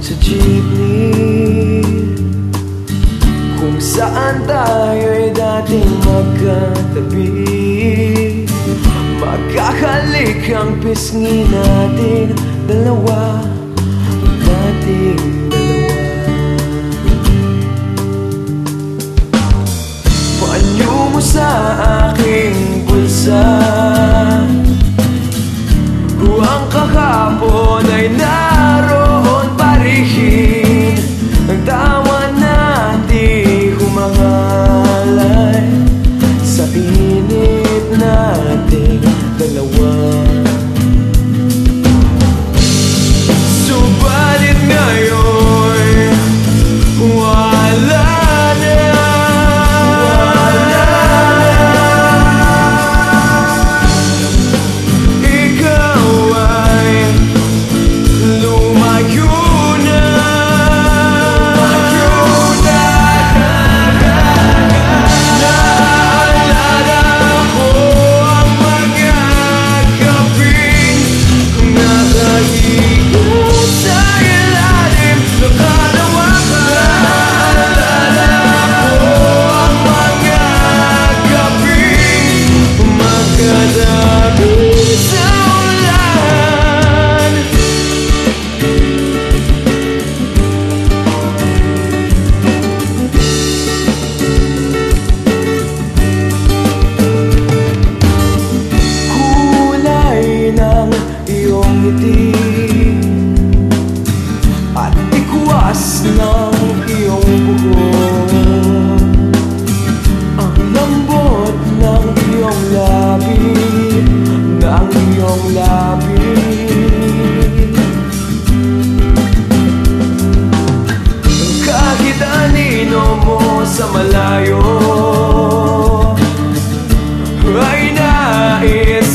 sa jeepney. Kung saan tayo'y dating magkatabi. Magkakalik ang pisngi natin dalawa. Nating dalawa. Panyo mo sa aking bulsa? Huwag kahapon ay naroon. Dałam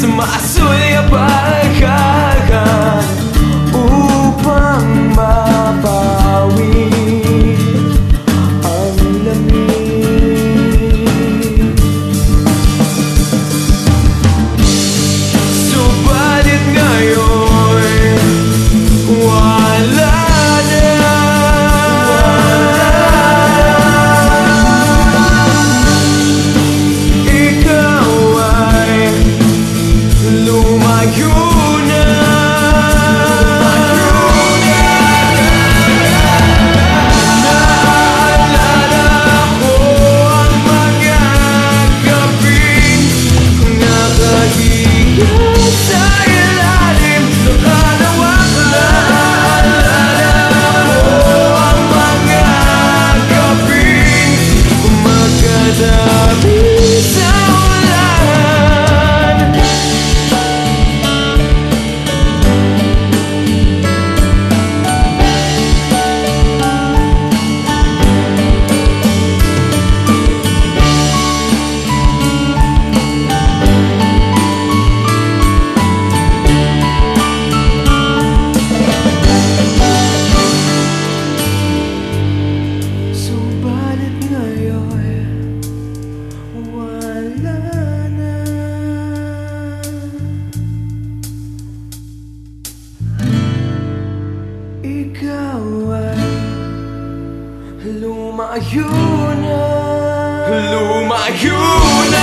с ума судьба my union. Hello, my union.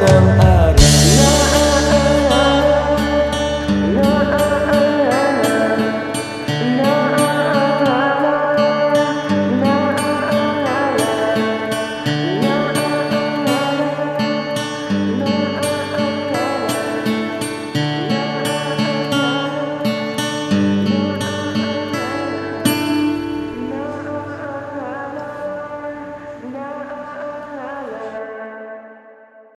them.